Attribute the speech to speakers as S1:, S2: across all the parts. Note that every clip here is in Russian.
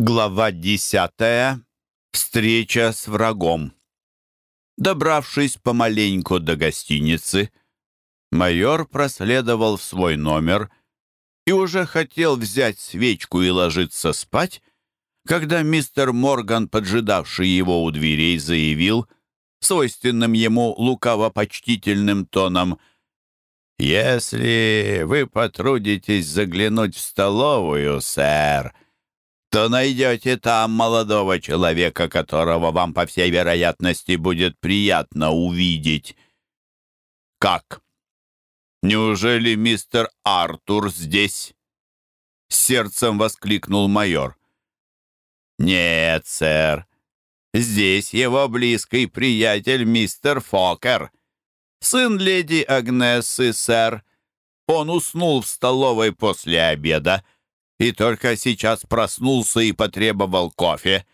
S1: Глава десятая. Встреча с врагом. Добравшись помаленьку до гостиницы, майор проследовал в свой номер и уже хотел взять свечку и ложиться спать, когда мистер Морган, поджидавший его у дверей, заявил, свойственным ему лукаво-почтительным тоном, «Если вы потрудитесь заглянуть в столовую, сэр, — то найдете там молодого человека, которого вам, по всей вероятности, будет приятно увидеть». «Как? Неужели мистер Артур здесь?» Сердцем воскликнул майор. «Нет, сэр. Здесь его близкий приятель мистер Фокер, сын леди Агнессы, сэр. Он уснул в столовой после обеда, — и только сейчас проснулся и потребовал кофе.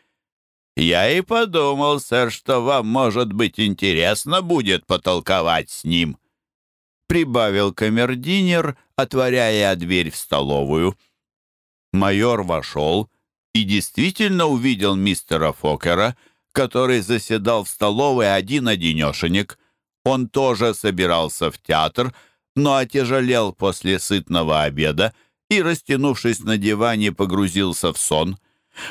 S1: Я и подумал, сэр, что вам, может быть, интересно будет потолковать с ним. Прибавил камердинер, отворяя дверь в столовую. Майор вошел и действительно увидел мистера Фокера, который заседал в столовой один-одинешенек. Он тоже собирался в театр, но отяжелел после сытного обеда и, растянувшись на диване, погрузился в сон.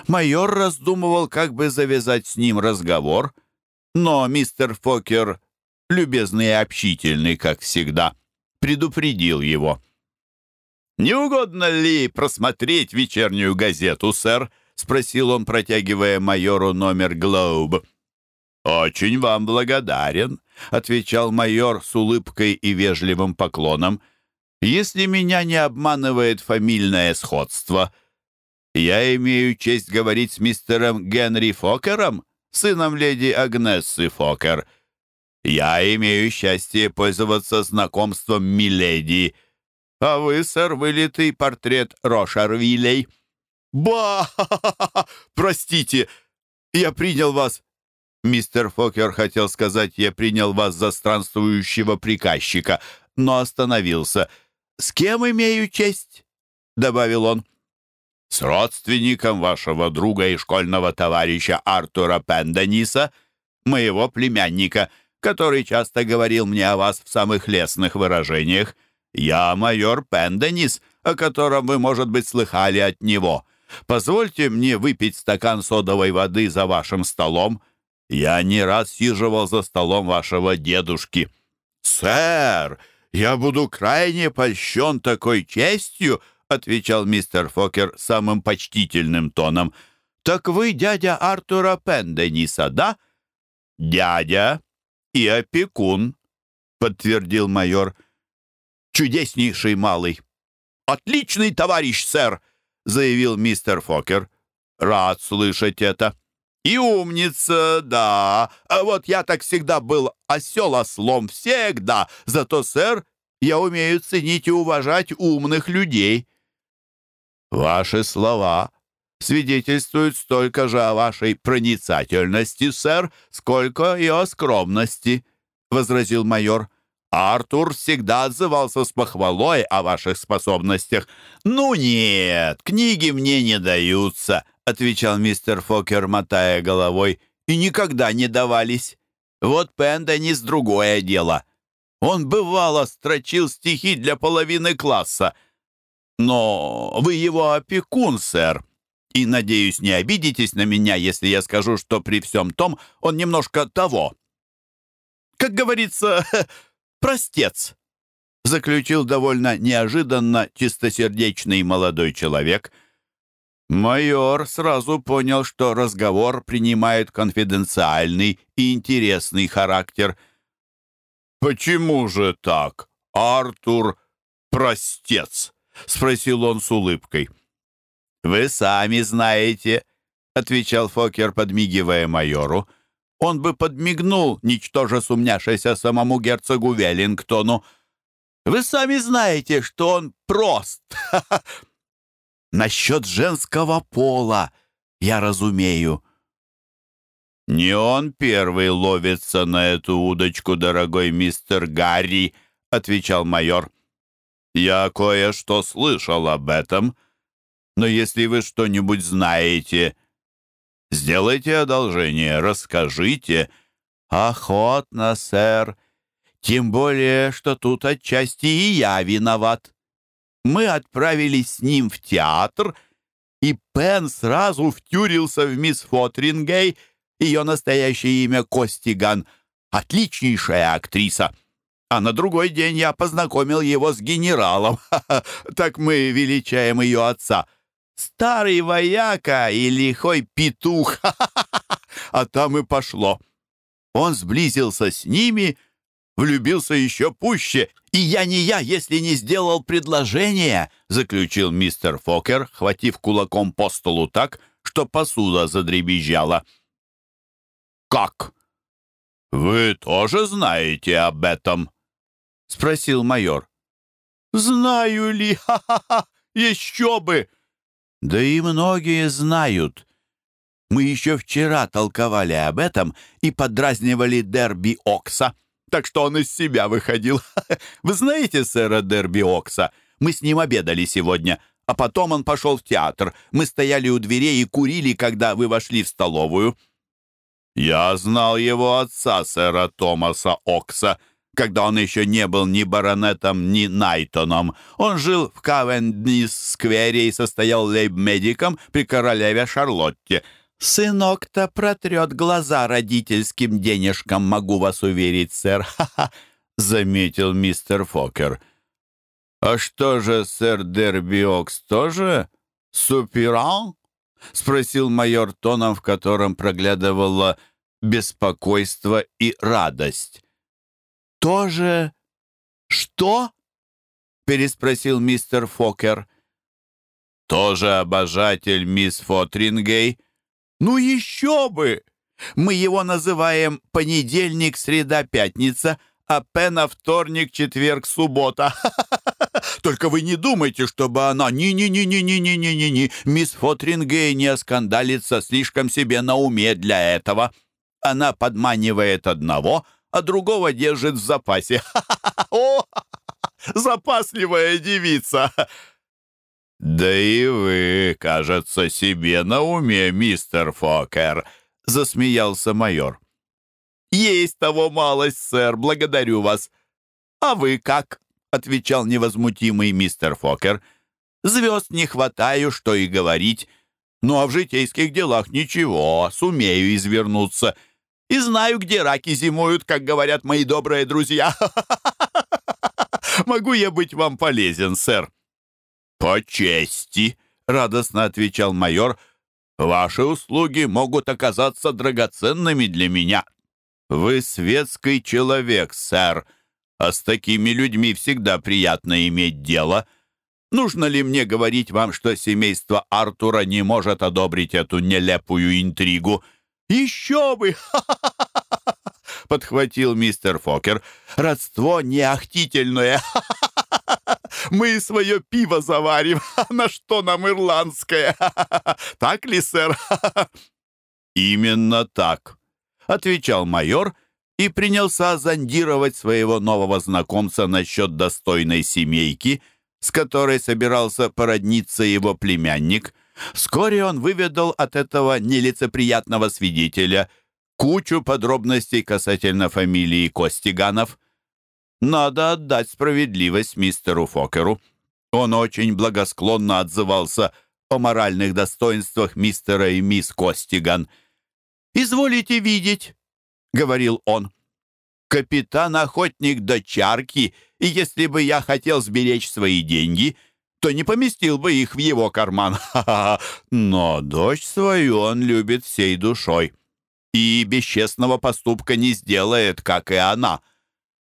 S1: Майор раздумывал, как бы завязать с ним разговор, но мистер Фокер, любезный и общительный, как всегда, предупредил его. «Не угодно ли просмотреть вечернюю газету, сэр?» — спросил он, протягивая майору номер «Глоуб». «Очень вам благодарен», — отвечал майор с улыбкой и вежливым поклоном — если меня не обманывает фамильное сходство, я имею честь говорить с мистером Генри Фокером, сыном леди Агнессы Фокер. Я имею счастье пользоваться знакомством миледи. А вы, сэр, вылитый портрет Рошарвилей. Ба! Простите, я принял вас Мистер Фокер хотел сказать, я принял вас за странствующего приказчика, но остановился — «С кем имею честь?» — добавил он. «С родственником вашего друга и школьного товарища Артура Пендениса, моего племянника, который часто говорил мне о вас в самых лестных выражениях. Я майор Пенденис, о котором вы, может быть, слыхали от него. Позвольте мне выпить стакан содовой воды за вашим столом. Я не раз сиживал за столом вашего дедушки». «Сэр!» «Я буду крайне польщен такой честью», — отвечал мистер Фокер самым почтительным тоном. «Так вы дядя Артура Пендениса, да?» «Дядя и опекун», — подтвердил майор. «Чудеснейший малый». «Отличный товарищ, сэр», — заявил мистер Фокер. «Рад слышать это». «И умница, да. А вот я так всегда был осел ослом, всегда. Зато, сэр, я умею ценить и уважать умных людей». «Ваши слова свидетельствуют столько же о вашей проницательности, сэр, сколько и о скромности», — возразил майор. Артур всегда отзывался с похвалой о ваших способностях. «Ну нет, книги мне не даются», — отвечал мистер Фокер, мотая головой, «и никогда не давались. Вот Пенденис другое дело. Он бывало строчил стихи для половины класса. Но вы его опекун, сэр, и, надеюсь, не обидитесь на меня, если я скажу, что при всем том он немножко того. Как говорится, простец», заключил довольно неожиданно чистосердечный молодой человек — Майор сразу понял, что разговор принимает конфиденциальный и интересный характер. «Почему же так, Артур, простец?» — спросил он с улыбкой. «Вы сами знаете», — отвечал Фокер, подмигивая майору. «Он бы подмигнул, ничтоже сумняшися самому герцогу Веллингтону. Вы сами знаете, что он прост. Насчет женского пола я разумею». «Не он первый ловится на эту удочку, дорогой мистер Гарри», — отвечал майор. «Я кое-что слышал об этом. Но если вы что-нибудь знаете, сделайте одолжение, расскажите». «Охотно, сэр. Тем более, что тут отчасти и я виноват. Мы отправились с ним в театр, и Пен сразу втюрился в мисс Фотрингей, ее настоящее имя Костиган, отличнейшая актриса» а на другой день я познакомил его с генералом. Так мы величаем ее отца. Старый вояка и лихой петух. А там и пошло. Он сблизился с ними, влюбился еще пуще. И я не я, если не сделал предложение, заключил мистер Фокер, хватив кулаком по столу так, что посуда задребезжала. «Как? Вы тоже знаете об этом?» — спросил майор. «Знаю ли? Ха-ха-ха! Еще бы!» «Да и многие знают. Мы еще вчера толковали об этом и подразнивали Дерби Окса, так что он из себя выходил. Вы знаете сэра Дерби Окса? Мы с ним обедали сегодня, а потом он пошел в театр. Мы стояли у дверей и курили, когда вы вошли в столовую». «Я знал его отца, сэра Томаса Окса», когда он еще не был ни баронетом, ни Найтоном. Он жил в Кавендис-сквере и состоял лейб-медиком при королеве Шарлотте. «Сынок-то протрет глаза родительским денежкам, могу вас уверить, сэр», — заметил мистер Фокер. «А что же, сэр Дербиокс тоже суперан?» — спросил майор тоном, в котором проглядывало беспокойство и радость тоже что?» — переспросил мистер Фокер. «Тоже обожатель мисс Фотрингей?» «Ну еще бы! Мы его называем понедельник, среда, пятница, а Пена вторник, четверг, суббота. Только вы не думайте, чтобы она... Ни-ни-ни-ни-ни-ни-ни-ни. Мисс Фотрингей не оскандалится слишком себе на уме для этого. Она подманивает одного, а другого держит в запасе. О, запасливая девица! Да и вы, кажется, себе на уме, мистер Фокер, засмеялся майор. Есть того малость, сэр, благодарю вас. А вы как? отвечал невозмутимый мистер Фокер. Звезд не хватаю, что и говорить. Ну а в житейских делах ничего, сумею извернуться и знаю, где раки зимуют, как говорят мои добрые друзья. Могу я быть вам полезен, сэр?» «По чести», — радостно отвечал майор, «ваши услуги могут оказаться драгоценными для меня. Вы светский человек, сэр, а с такими людьми всегда приятно иметь дело». Нужно ли мне говорить вам, что семейство Артура не может одобрить эту нелепую интригу? «Еще бы!» — подхватил мистер Фокер. «Родство неахтительное. Мы свое пиво заварим. На что нам ирландское? Так ли, сэр?» «Именно так», — отвечал майор и принялся зондировать своего нового знакомца насчет достойной семейки, с которой собирался породниться его племянник — Вскоре он выведал от этого нелицеприятного свидетеля кучу подробностей касательно фамилии Костиганов. Надо отдать справедливость мистеру Фокеру. Он очень благосклонно отзывался о моральных достоинствах мистера и мисс Костиган. «Изволите видеть», — говорил он, — «капитан-охотник до чарки, и если бы я хотел сберечь свои деньги — то не поместил бы их в его карман. Но дочь свою он любит всей душой. И бесчестного поступка не сделает, как и она.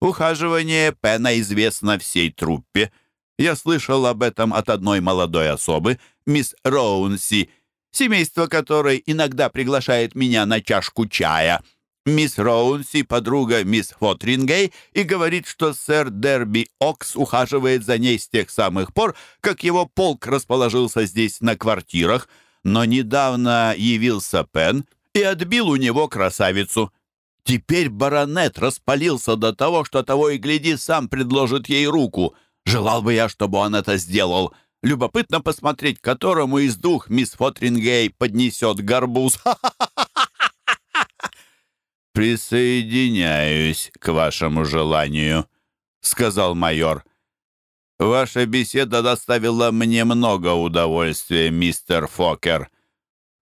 S1: Ухаживание Пена известно всей труппе. Я слышал об этом от одной молодой особы, мисс Роунси, семейство которой иногда приглашает меня на чашку чая — мисс Роунси, подруга мисс Фотрингей, и говорит, что сэр Дерби Окс ухаживает за ней с тех самых пор, как его полк расположился здесь на квартирах, но недавно явился Пен и отбил у него красавицу. Теперь баронет распалился до того, что того и гляди, сам предложит ей руку. Желал бы я, чтобы он это сделал. Любопытно посмотреть, которому из двух мисс Фотрингей поднесет горбуз. «Присоединяюсь к вашему желанию», — сказал майор. «Ваша беседа доставила мне много удовольствия, мистер Фокер.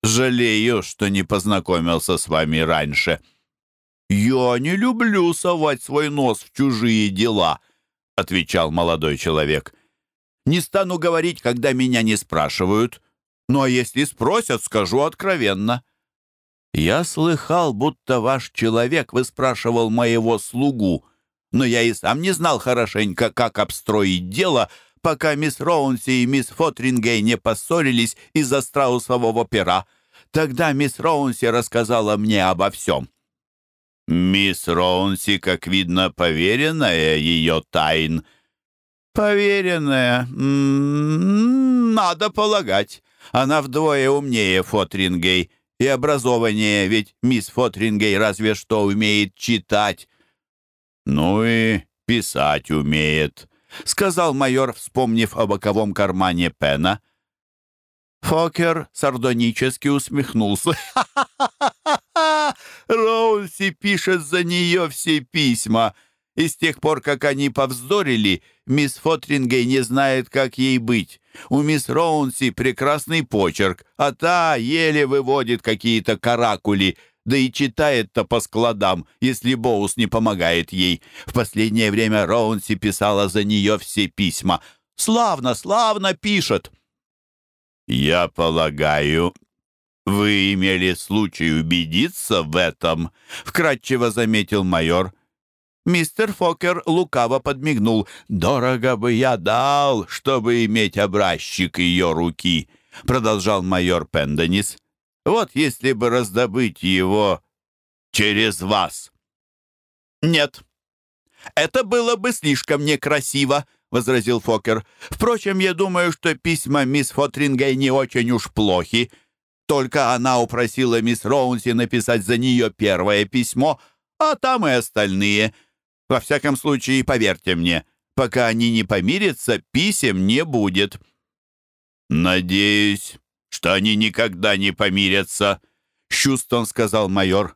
S1: Жалею, что не познакомился с вами раньше». «Я не люблю совать свой нос в чужие дела», — отвечал молодой человек. «Не стану говорить, когда меня не спрашивают. А если спросят, скажу откровенно». «Я слыхал, будто ваш человек выспрашивал моего слугу, но я и сам не знал хорошенько, как обстроить дело, пока мисс Роунси и мисс Фотрингей не поссорились из-за страусового пера. Тогда мисс Роунси рассказала мне обо всем». Мисс Роунси, как видно, поверенная ее тайн. Поверенная? М-м, надо полагать. Она вдвое умнее Фотрингей и образованнее, ведь мисс Фотрингей разве что умеет читать. Ну и писать умеет, сказал майор, вспомнив о боковом кармане Пена. Фокер сардонически усмехнулся. Роуси пишет за нее все письма. И с тех пор, как они повздорили, мисс Фотрингей не знает, как ей быть. У мисс Роунси прекрасный почерк, а та еле выводит какие-то каракули, да и читает-то по складам, если Боус не помогает ей. В последнее время Роунси писала за нее все письма. «Славно, славно пишет!» «Я полагаю, вы имели случай убедиться в этом?» — вкратчиво заметил майор. Мистер Фокер лукаво подмигнул. «Дорого бы я дал, чтобы иметь образчик ее руки», — продолжал майор Пенденис. «Вот если бы раздобыть его через вас». «Нет, это было бы слишком некрасиво», — возразил Фокер. «Впрочем, я думаю, что письма мисс Фотрингей не очень уж плохи. Только она упросила мисс Роунси написать за нее первое письмо, а там и остальные. Во всяком случае, поверьте мне, пока они не помирятся, писем не будет». «Надеюсь, что они никогда не помирятся», — с чувством сказал майор.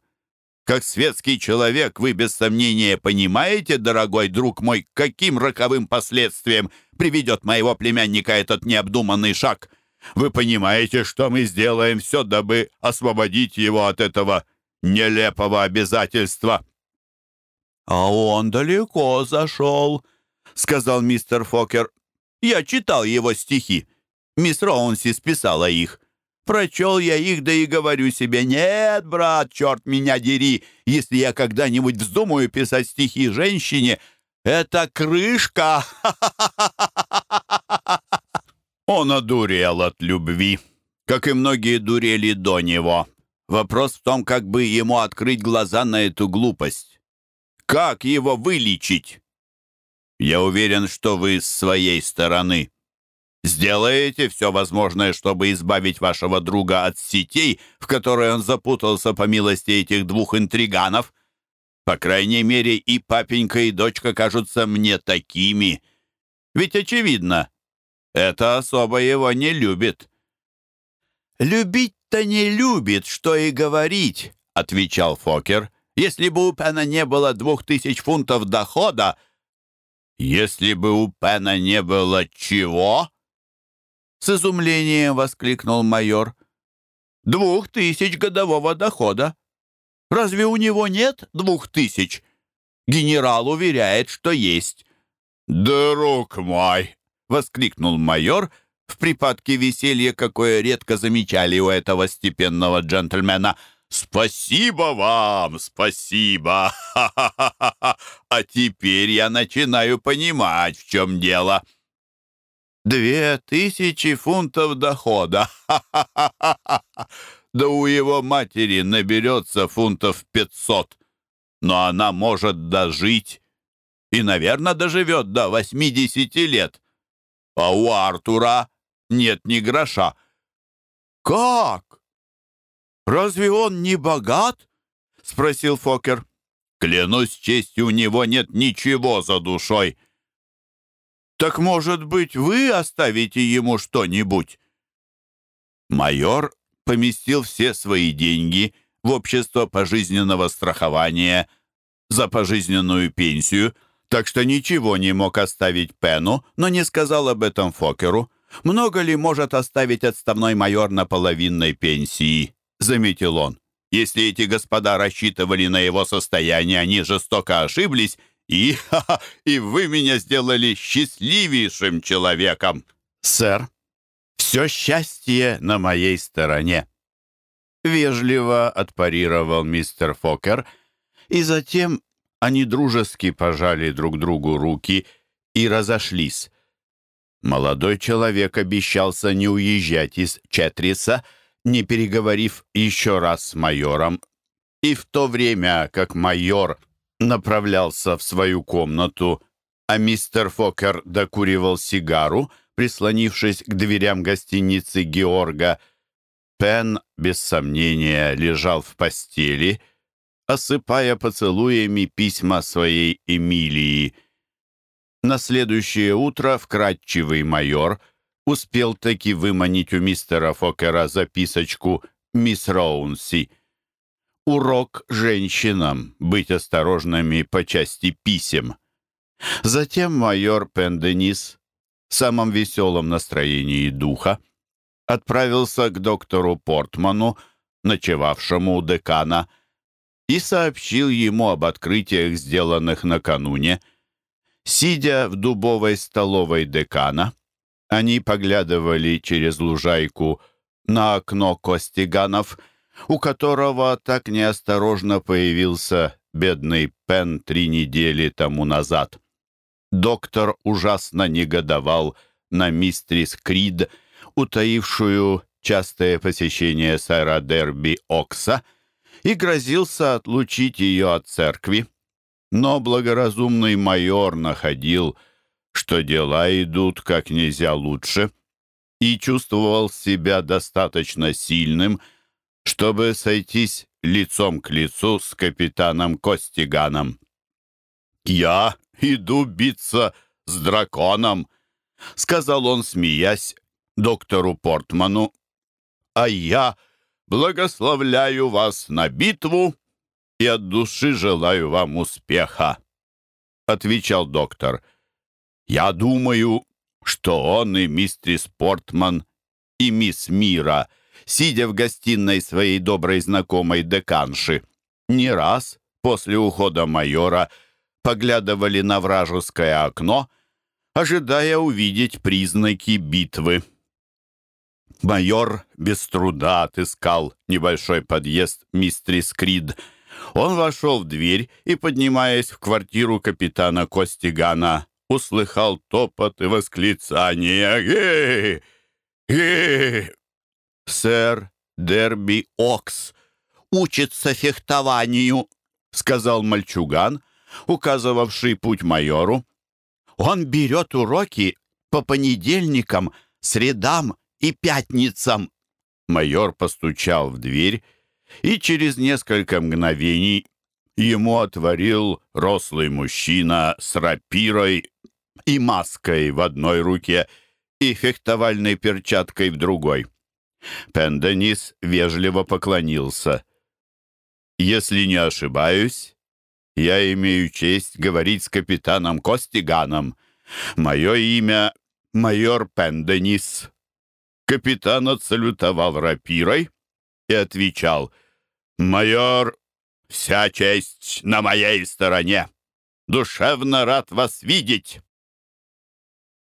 S1: Как светский человек, вы без сомнения понимаете, дорогой друг мой, каким роковым последствиям приведет моего племянника этот необдуманный шаг. Вы понимаете, что мы сделаем все, дабы освободить его от этого нелепого обязательства». «А он далеко зашел», — сказал мистер Фокер. «Я читал его стихи. Мисс Роунси списала их. Прочел я их, да и говорю себе, нет, брат, черт меня дери, если я когда-нибудь вздумаю писать стихи женщине, это крышка. Он одурел от любви, как и многие дурели до него. Вопрос в том, как бы ему открыть глаза на эту глупость. Как его вылечить? Я уверен, что вы с своей стороны Сделаете все возможное, чтобы избавить вашего друга от сетей, в которые он запутался по милости этих двух интриганов? По крайней мере, и папенька, и дочка кажутся мне такими. Ведь очевидно, эта особа его не любит». «Любить-то не любит, что и говорить», — отвечал Фокер. «Если бы у Пена не было двух тысяч фунтов дохода...» «Если бы у Пена не было чего?» С изумлением воскликнул майор. «Двух тысяч годового дохода. Разве у него нет двух тысяч? Генерал уверяет, что есть». «Друг мой!» — воскликнул майор в припадке веселья, какое редко замечали у этого степенного джентльмена. «Спасибо вам, спасибо! А теперь я начинаю понимать, в чем дело!» Две тысячи фунтов дохода. Да у его матери наберется фунтов пятьсот. Но она может дожить. И, наверное, доживет до восьмидесяти лет. А у Артура нет ни гроша. «Как? Разве он не богат?» — спросил Фокер. «Клянусь честью, у него нет ничего за душой. Так, может быть, вы оставите ему что-нибудь?» Майор поместил все свои деньги в общество пожизненного страхования за пожизненную пенсию, так что ничего не мог оставить Пену, но не сказал об этом Фокеру. «Много ли может оставить отставной майор на половинной пенсии?» — заметил он. «Если эти господа рассчитывали на его состояние, они жестоко ошиблись, и, ха -ха, и вы меня сделали счастливейшим человеком!» «Сэр, все счастье на моей стороне!» Вежливо отпарировал мистер Фокер, и затем они дружески пожали друг другу руки и разошлись. Молодой человек обещался не уезжать из Четриса, не переговорив еще раз с майором. И в то время, как майор направлялся в свою комнату, а мистер Фокер докуривал сигару, прислонившись к дверям гостиницы Георга, Пен, без сомнения, лежал в постели, осыпая поцелуями письма своей Эмилии — на следующее утро вкрадчивый майор успел таки выманить у мистера Фокера записочку «Мисс Роунси». Урок женщинам — быть осторожными по части писем. Затем майор Пенденис в самом веселом настроении духа отправился к доктору Портману, ночевавшему у декана, и сообщил ему об открытиях, сделанных накануне — Сидя в дубовой столовой декана, они поглядывали через лужайку на окно Костиганов, у которого так неосторожно появился бедный Пен три недели тому назад. Доктор ужасно негодовал на мистрис Крид, утаившую частое посещение сэра Дерби Окса, и грозился отлучить ее от церкви. Но благоразумный майор находил, что дела идут как нельзя лучше, и чувствовал себя достаточно сильным, чтобы сойтись лицом к лицу с капитаном Костиганом. «Я иду биться с драконом», — сказал он, смеясь, доктору Портману. «А я благословляю вас на битву и от души желаю вам успеха», — отвечал доктор. «Я думаю, что он и мистерис Портман, и мисс Мира, сидя в гостиной своей доброй знакомой деканши, не раз после ухода майора поглядывали на вражеское окно, ожидая увидеть признаки битвы. Майор без труда отыскал небольшой подъезд мистерис Крид — он вошел в дверь и, поднимаясь в квартиру капитана Костигана, услыхал топот и восклицание «Ге! Ге!» «Сэр Дерби Окс учится фехтованию», — сказал мальчуган, указывавший путь майору. «Он берет уроки по понедельникам, средам и пятницам». Майор постучал в дверь и через несколько мгновений ему отворил рослый мужчина с рапирой и маской в одной руке и фехтовальной перчаткой в другой. Пенденис вежливо поклонился. «Если не ошибаюсь, я имею честь говорить с капитаном Костиганом. Мое имя — майор Пенденис». Капитан отсалютовал рапирой и отвечал — «Майор, вся честь на моей стороне. Душевно рад вас видеть».